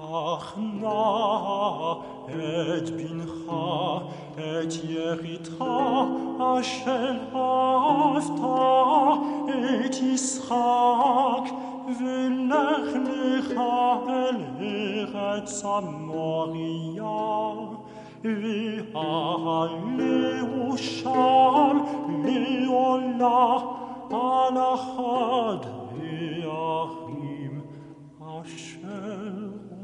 Ach na, et bincha, et yeritra, asher avta, et Yisrak, ולך לך אל ארץ המוריה, והעלהו שם לעולה על אחד האחים אשר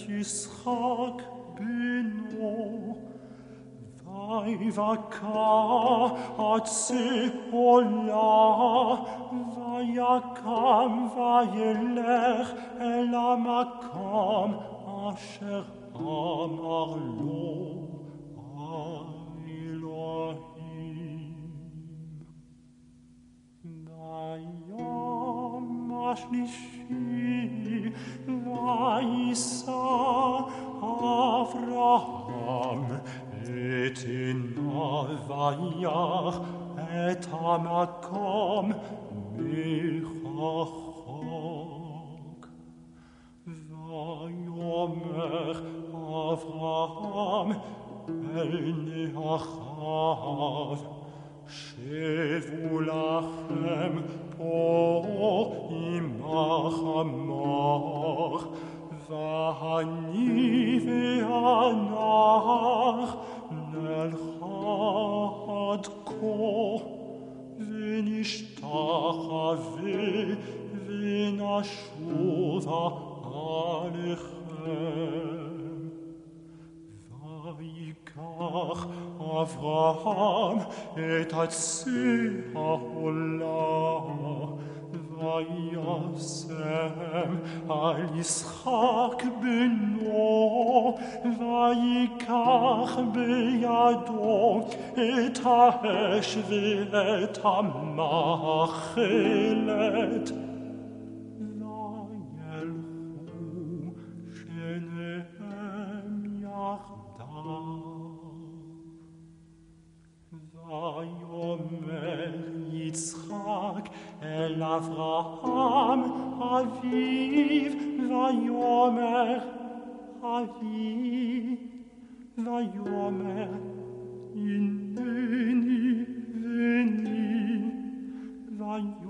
et ishak beno vai vaka at se hola vai akam vai lech el amakam asher amar lo Elohim Vai yom ashlish Alvaya et amakom mechachok. Vayomer Avraham el neachav. Shevu lachem po imachamach. Tor, wen ich tahave, wen Avraham et atzeh haolam, וישם על ישחק בנו, ויקח בידו את האש ואת המחלת. Aviv Vayomer Aviv Vayomer Inveni Veni Vayomer.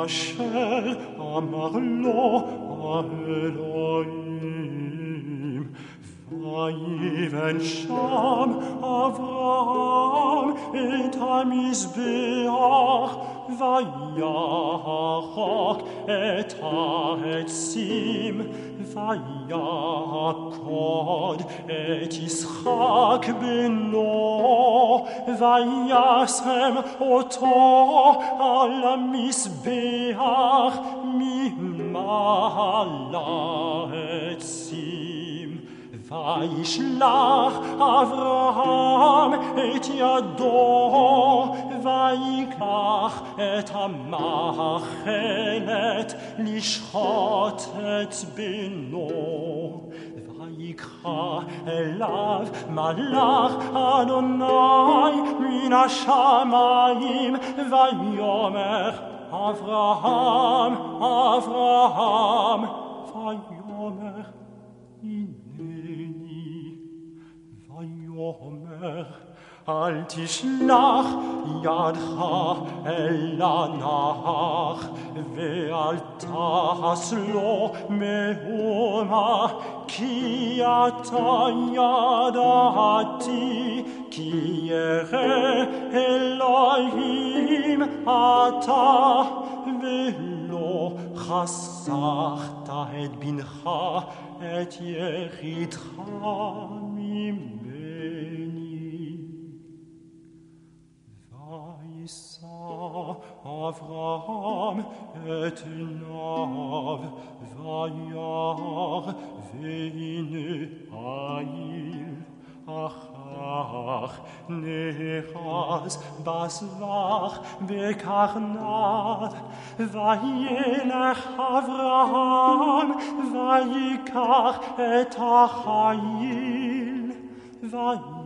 Rachel, à Marlon, à Elohim, Vaïv en Sham, Avram, et Tamis Béar, ויחק את העצים, ויעקוד את ישחק בנו, וישם אותו על המזבח ממעלה עצים. וישלח אברהם את ידו ויקח את המחנת לשחוט את בנו ויקחה אליו מלאך אדוני מן השמיים ויאמר אברהם אברהם ויאמר ויאמר Alt ich nach, jad ha, ella nach, ve altas lo me oma, kiata yadati, kiere Elohim ata, ve lo chasachta et bincha, et yeritcha mimim. puissant, Abraham est une ave vaillant, veine aïl, achar, neras, basvar, bekarnad, vailech Avraham, vaillikar et achayil, vaillikar,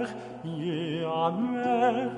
mer, ye a mer.